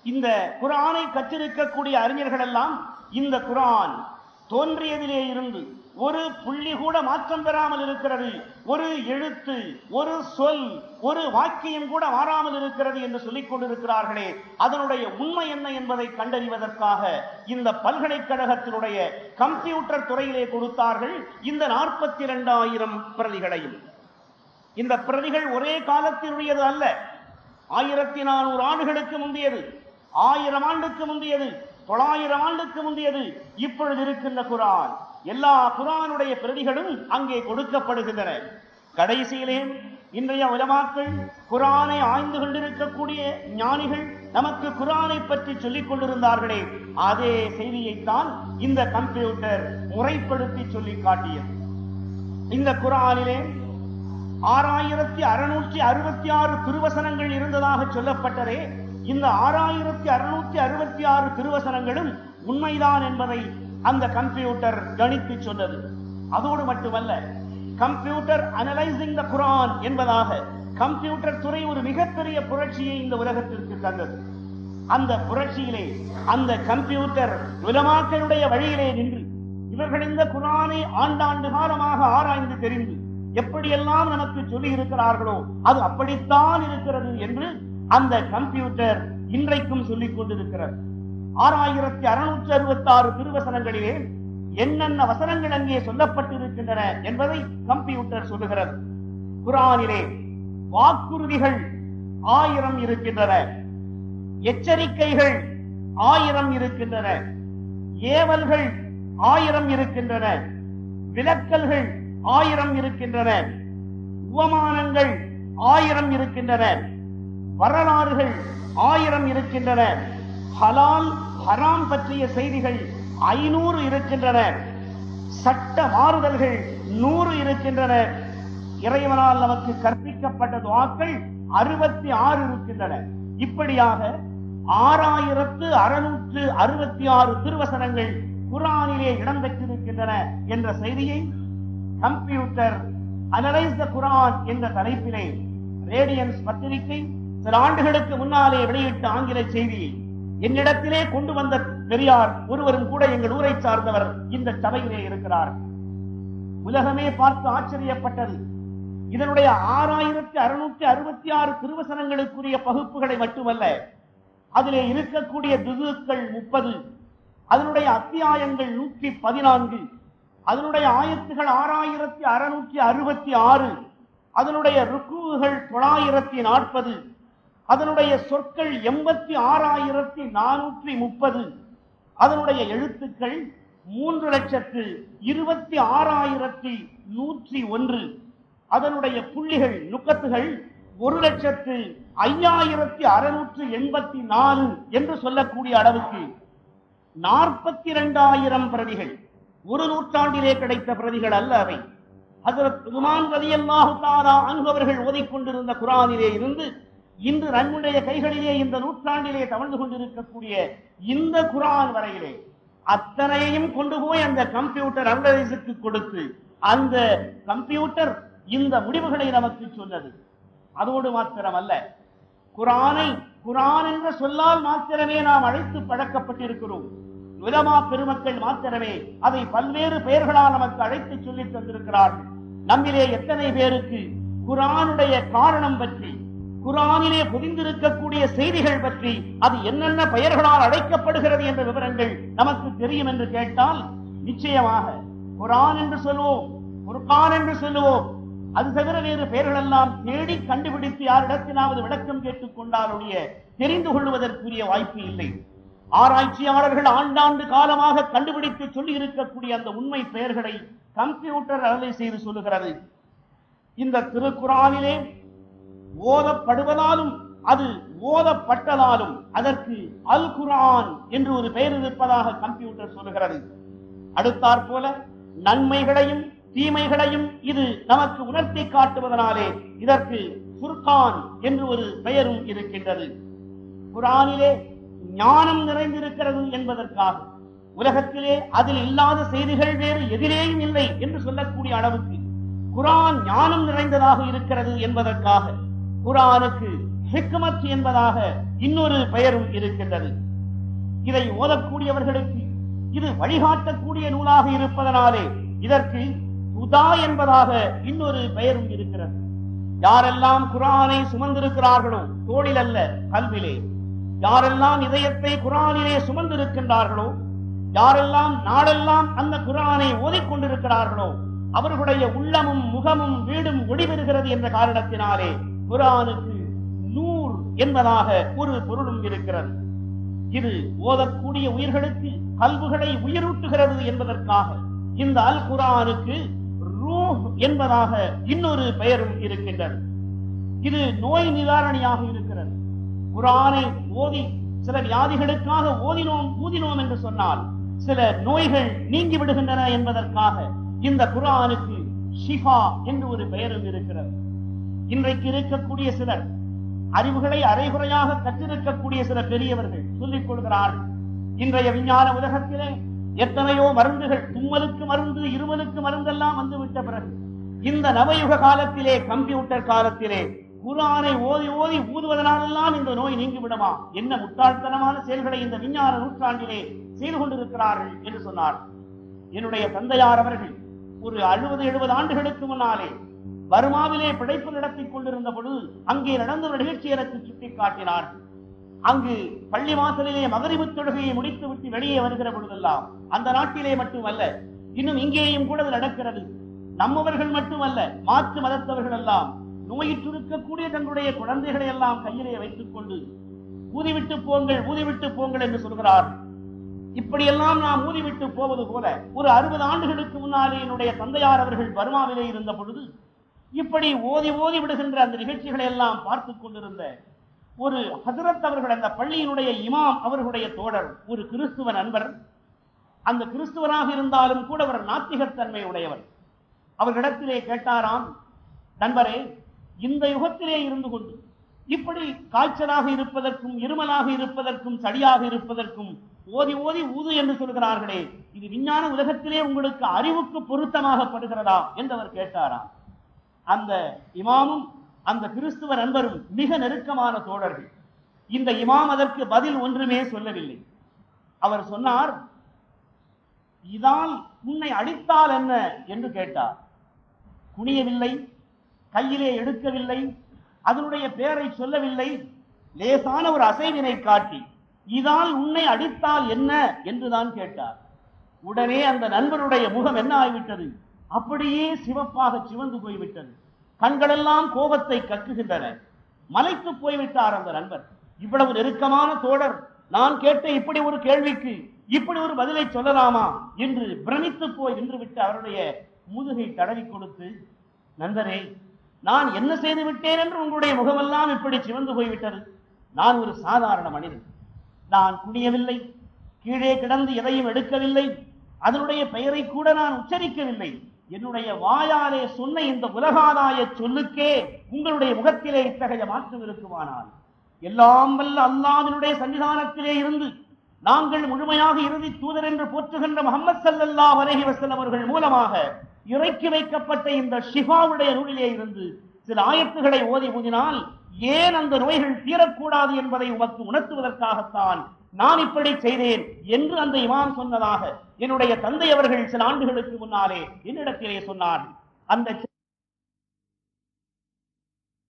இந்த குரானை கற்றிருக்கக்கூடிய அறிஞர்கள் எல்லாம் இந்த குரான் தோன்றியதிலே இருந்து ஒரு புள்ளி கூட மாற்றம் பெறாமல் இருக்கிறது. ஒரு எழுத்து ஒரு சொல் ஒரு வாக்கியம் கூட மாறாமல் இருக்கிறது என்று சொல்லிக் கொண்டிருக்கிறார்களே. அதனுடைய உண்மை என்ன என்பதை கண்டறிவதற்காக இந்த பல்கலைக்கழகத்தினுடைய கம்ப்யூட்டர் துறையிலே கொடுத்தார்கள் இந்த நாற்பத்தி இரண்டாயிரம் பிரதிகளையும். இந்த பிரதிகள் ஒரே காலத்தினுடையது அல்ல. ஆயிரத்தி நானூறு ஆண்டுகளுக்கு முந்தியது ஆயிரம் ஆண்டுக்கு முந்தியது தொள்ளாயிரம் ஆண்டுக்கு முந்தியது. இப்பொழுது இருக்கின்ற குரான். எல்லா குரானுடைய பிரதிகளும் அங்கே கொடுக்கப்படுகின்றன. கடைசியிலே இன்றைய உலமாக்கள் குரானை ஆய்ந்து கொண்டிருக்கக்கூடிய ஞானிகள் நமக்கு குரானை பற்றி சொல்லிக் கொண்டிருந்தார்களே அதே செய்தியைத்தான் இந்த கம்ப்யூட்டர் முறைப்படுத்தி சொல்லி காட்டியது. இந்த குரானிலே ஆறாயிரத்தி அறுநூற்றி அறுபத்தி ஆறு திருவசனங்கள் இருந்ததாக சொல்லப்பட்டதே இந்த ஆறாயிரத்தி அறுநூற்றி அறுபத்தி ஆறு திருவசனங்களும் உண்மைதான் என்பதை அந்த கம்ப்யூட்டர் கணித்து சொன்னது. அதோடு மட்டுமல்ல கம்ப்யூட்டர் அனலைசிங் த குரான் என்பதாக கம்ப்யூட்டர் துறை ஒரு மிகப்பெரிய புரட்சியை இந்த உலகத்திற்கு தந்தது. அந்த புரட்சியிலே அந்த கம்ப்யூட்டர் உலமாக்களுடைய வழியிலே நின்று இவர்கள் இந்த குரானை ஆண்டாண்டு காலமாக ஆராய்ந்து தெரிந்து எப்படியெல்லாம் நமக்கு சொல்லி இருக்கிறார்களோ அது அப்படித்தான் இருக்கிறது என்று அந்த கம்ப்யூட்டர் இன்றைக்கும் சொல்லிக் கொண்டிருக்கிறது. ஆறாயிரத்தி அறுநூற்றி அறுபத்தி ஆறு திருவசனங்களிலே என்னென்ன வசனங்கள் அங்கே சொல்லப்பட்டிருக்கின்றன என்பதை கம்ப்யூட்டர் சொல்லுகிறது. குரானிலே வாக்குறுதிகள் ஆயிரம் இருக்கின்றன. எச்சரிக்கைகள் ஆயிரம் இருக்கின்றன. ஏவல்கள் ஆயிரம் இருக்கின்றன. விலக்கல்கள் ஆயிரம் இருக்கின்றன. உபமானங்கள் ஆயிரம் இருக்கின்றன. வரலாறுகள் ஆயிரம் இருக்கின்றன. ஹலால் ஹராம் பற்றிய செய்திகள் ஐநூறு இருக்கின்றன. சட்ட மாறுதல்கள் நூறு இருக்கின்றன. இறைவனால் நமக்கு கற்பிக்கப்பட்ட துவாக்கள் அறுபத்தி ஆறு இருக்கின்றன. இப்படியாக ஆறாயிரத்து அறுநூற்று அறுபத்தி ஆறு திருவசனங்கள் குரானிலே இடம்பெற்றிருக்கின்றன என்ற செய்தியை கம்ப்யூட்டர் அனலைஸ் த குரான் என்ற தலைப்பிலே ரேடியன்ஸ் பத்திரிகை சில ஆண்டுகளுக்கு முன்னாலே வெளியிட்ட ஆங்கில செய்தியை என்னிடத்திலே கொண்டு வந்த பெரியார் ஒருவரும் கூட எங்கள் ஊரை சார்ந்தவர் இந்த சபையிலே இருக்கிறார். உலகமே பார்த்து ஆச்சரியப்பட்டது. இதனுடைய ஆறாயிரத்தி அறுநூற்றி அறுபத்தி ஆறு திருவசனங்களுக்குரிய பகுப்புகளை மட்டுமல்ல அதிலே இருக்கக்கூடிய துதுக்கள் முப்பது அதனுடைய அத்தியாயங்கள் நூற்றி பதினான்கு அதனுடைய ஆயத்துகள் ஆறாயிரத்தி அறுநூற்றி அறுபத்தி ஆறு அதனுடைய ருக்குகள் தொள்ளாயிரத்தி நாற்பது அதனுடைய சொற்கள் எண்பத்தி ஆறாயிரத்தி நானூற்றி முப்பது. அதனுடைய எழுத்துக்கள் மூன்று லட்சத்து இருபத்தி ஆறாயிரத்தி நூற்றி ஒன்று. அதனுடைய புள்ளிகள் நுக்கத்துகள் ஒரு லட்சத்து ஐயாயிரத்தி அறுநூற்று எண்பத்தி நாலு என்று சொல்லக்கூடிய அளவுக்கு. நாற்பத்தி இரண்டாயிரம் பிரதிகள் ஒரு நூற்றாண்டிலே கிடைத்த பிரதிகள் அல்ல அவை. அதற்கு உமான் ரதியல்லாஹு தாரா அன்பவர்கள் ஓதிக்கொண்டிருந்த குரானிலே இருந்து இன்று நம்முடைய கைகளிலே இந்த நூற்றாண்டிலே தவழ்ந்து கொண்டிருக்கக்கூடிய இந்த குரான் வரையிலே அத்தனையையும் கொண்டு போய் அந்த கம்ப்யூட்டர் அனலைஸுக்கு கொடுத்து அந்த கம்ப்யூட்டர் இந்த முடிவுகளை நமக்கு சொன்னது. அதோடு மாத்திரமல்ல குரானை குரான் என்ற சொல்லால் மாத்திரமே நாம் அழைத்து பழக்கப்பட்டிருக்கிறோம். உலமா பெருமக்கள் மாத்திரமே அதை பல்வேறு பெயர்களால் நமக்கு அழைத்து சொல்லித் தந்திருக்கிறார்கள். நம்மிலே எத்தனை பேருக்கு குரானுடைய காரணம் பற்றி குரானிலே புரிந்திருக்கக்கூடிய செய்திகள் பற்றி அது என்னென்ன பெயர்களால் அழைக்கப்படுகிறது என்ற விவரங்கள் நமக்கு தெரியும் என்று கேட்டால் நிச்சயமாக குரான் என்று சொல்லுவோம் குர்கான் என்று சொல்லுவோம் அது தவிர வேறு பெயர்கள் எல்லாம் தேடி கண்டுபிடித்து யாரிடத்திலாவது விளக்கம் கேட்டுக் கொண்டாலுடைய தெரிந்து கொள்வதற்குரிய வாய்ப்பு இல்லை. ஆராய்ச்சியாளர்கள் ஆண்டாண்டு காலமாக கண்டுபிடித்து சொல்லி இருக்கக்கூடிய அந்த உண்மை பெயர்களை கம்ப்யூட்டர் அனலை செய்து சொல்லுகிறது. இந்த திருக்குறானிலே ஓதப்படுவதாலும் அது ஓதப்பட்டதாலும் அதற்கு அல் குரான் என்று ஒரு பெயர் இருப்பதாக கம்ப்யூட்டர் சொல்லுகிறது. அடுத்தாற் போல நன்மைகளையும் தீமைகளையும் இது நமக்கு உணர்த்தி காட்டுவதனாலே இதற்கு குர்கான் என்று ஒரு பெயரும் இருக்கின்றது. குரானிலே ஞானம் நிறைந்திருக்கிறது என்பதற்காக உலகத்திலே அதில் இல்லாத செய்திகள் வேறு எதிரேயும் இல்லை என்று சொல்லக்கூடிய அளவுக்கு குரான் ஞானம் நிறைந்ததாக இருக்கிறது என்பதற்காக குரானுக்கு ஹெக்குமத் என்பதாக இன்னொரு பெயரும் இருக்கின்றது. இதை ஓதக்கூடியவர்களுக்கு இது வழிகாட்டக்கூடிய நூலாக இருப்பதனாலே இதற்கு உதா என்பதாக இன்னொரு பெயரும் இருக்கிறது. யாரெல்லாம் குரானை சுமந்திருக்கிறார்களோ தோளில் அல்ல கல்விலே. யாரெல்லாம் இதயத்தை குரானிலே சுமந்திருக்கின்றார்களோ யாரெல்லாம் நாடெல்லாம் அந்த குரானை ஓதிக்கொண்டிருக்கிறார்களோ அவர்களுடைய உள்ளமும் முகமும் வீடும் ஒளிபெறுகிறது என்ற காரணத்தினாலே குரானுக்கு நூர் என்பதாக ஒரு பொருளும் இருக்கிறது. இது ஓதக்கூடிய உயிர்களுக்கு கல்வுகளை உயிரூட்டுகிறது என்பதற்காக இந்த அல் குரானுக்கு ரூஹ் என்பதாக இன்னொரு பெயரும் இருக்கின்றது. இது நோய் நிவாரணியாக இருக்கிறது. குரானை ஓதி சில வியாதிகளுக்காக ஓதினோம் ஊதினோம் என்று சொன்னால் சில நோய்கள் நீங்கி விடுகின்றன என்பதற்காக இந்த குரானுக்கு ஷிஃபா என்று ஒரு பெயரும் இருக்கிறது. இன்றைக்கு இருக்கக்கூடிய சிலர் அறிவுகளை அரைகுறையாக கற்றிருக்கக்கூடிய சில பெரியவர்கள் சொல்லிக் கொள்கிறார்கள் இன்றைய விஞ்ஞான உலகத்திலே எத்தனையோ மருந்துகள் தும்மலுக்கு மருந்து இருமலுக்கு மருந்தெல்லாம் வந்துவிட்ட பிறகு இந்த நவயுக காலத்திலே கம்ப்யூட்டர் காலத்திலே குரானை ஓதி ஓதி ஊதுவதனாலெல்லாம் இந்த நோய் நீங்கிவிடுமா? என்ன முட்டாள்தனமான செயல்களை இந்த விஞ்ஞான நூற்றாண்டிலே செய்து கொண்டிருக்கிறார்கள் என்று சொன்னார். என்னுடைய தந்தையார் அவர்கள் ஒரு அறுபது எழுபது ஆண்டுகளுக்கு முன்னாலே பர்மாவிலே பிழைப்பு நடத்திக் கொண்டிருந்த பொழுது அங்கே நடந்த ஒரு நிகழ்ச்சி எனக்கு சுட்டிக் காட்டினார் அங்கு பள்ளி வாசலிலே மகரிபு தொழுகையை முடித்துவிட்டு வெளியே வருகிற பொழுதெல்லாம் அந்த நாட்டிலே மட்டுமல்ல இன்னும் இங்கேயும் கூட அது நடக்கிறது. நம்மவர்கள் மட்டுமல்ல மாற்று மதத்தவர்கள் எல்லாம் நோயிற்றிருக்கக்கூடிய தங்களுடைய குழந்தைகளை எல்லாம் கையிலே வைத்துக் கொண்டு ஊதிவிட்டு போங்கள் ஊதிவிட்டு போங்கள் என்று சொல்கிறார். இப்படியெல்லாம் நாம் ஊதிவிட்டு போவது போல ஒரு அறுபது ஆண்டுகளுக்கு முன்னாலே என்னுடைய தந்தையார் அவர்கள் பர்மாவிலே இருந்த பொழுது இப்படி ஓதி ஓதி விடுகின்ற அந்த நிகழ்ச்சிகளை எல்லாம் பார்த்து கொண்டிருந்த ஒரு ஹசரத் அவர்கள் அந்த பள்ளியினுடைய இமாம் அவர்களுடைய தோழர் ஒரு கிறிஸ்துவ நண்பர். அந்த கிறிஸ்துவராக இருந்தாலும் கூட அவர் நாத்திகத்தன்மை உடையவர். அவர்களிடத்திலே கேட்டாராம் நண்பரே இந்த யுகத்திலே இருந்து கொண்டு இப்படி காய்ச்சலாக இருப்பதற்கும் இருமலாக இருப்பதற்கும் சளியாக இருப்பதற்கும் ஓதி ஓதி ஊது என்று சொல்கிறார்களே இது விஞ்ஞான உலகத்திலே உங்களுக்கு அறிவுக்கு பொருத்தமாகப்படுகிறதா? என்று அவர் கேட்டாராம். அந்த இமாமும் அந்த கிறிஸ்துவ நண்பரும் மிக நெருக்கமான தோழர்கள். இந்த இமாம் அதற்கு பதில் ஒன்றுமே சொல்லவில்லை. அவர் சொன்னார் இதால் உன்னை அடித்தால் என்ன? என்று கேட்டார். குனியவில்லை கையிலே எடுக்கவில்லை அதனுடைய பெயரை சொல்லவில்லை லேசான ஒரு அசைவினை காட்டி இதால் உன்னை அடித்தால் என்ன? என்றுதான் கேட்டார். உடனே அந்த நண்பருடைய முகம் என்ன ஆகிவிட்டது? அப்படியே சிவப்பாக சிவந்து போய்விட்டது. கண்களெல்லாம் கோபத்தை கக்குகின்றன. மலைத்து போய்விட்டார் அந்த நண்பர். இவ்வளவு நெருக்கமான தோழர் நான் கேட்ட இப்படி ஒரு கேள்விக்கு இப்படி ஒரு பதிலை சொல்லலாமா என்று பிரமித்து போய் நின்றுவிட்டு அவருடைய முதுகை தடவி கொடுத்து நண்பரே நான் என்ன செய்து விட்டேன் என்று உங்களுடைய முகமெல்லாம் இப்படி சிவந்து போய்விட்டது? நான் ஒரு சாதாரண மனிதன். நான் குடியவில்லை கீழே கிடந்து எதையும் எடுக்கவில்லை. அதனுடைய பெயரை கூட நான் உச்சரிக்கவில்லை. என்னுடைய வாயாலே சொன்ன இந்த உலகாதாய சொல்லுக்கே உங்களுடைய முகத்திலே இத்தகைய மாற்றம் இருக்குமானால் எல்லாம் வல்ல அல்லாவினுடைய சன்னிதானத்திலே இருந்து நாங்கள் முழுமையாக இறுதி தூதர் என்று போற்றுகின்ற முகமது சல்லல்லா அலைஹி வஸல்லம் அவர்கள் மூலமாக இறக்கி வைக்கப்பட்ட இந்த ஷிஃபாவுடைய நூலிலே இருந்து சில ஆயத்துகளை ஓதி ஊதினால் ஏன் அந்த நோய்கள் தீரக்கூடாது என்பதை உமக்கு உணர்த்துவதற்காகத்தான் நான் இப்படி செய்தேன் என்று அந்த இமாம் சொன்னதாக என்னுடைய தந்தை அவர்கள் சில ஆண்டுகளுக்கு முன்னாலே என்னிடத்திலே சொன்னார். அந்த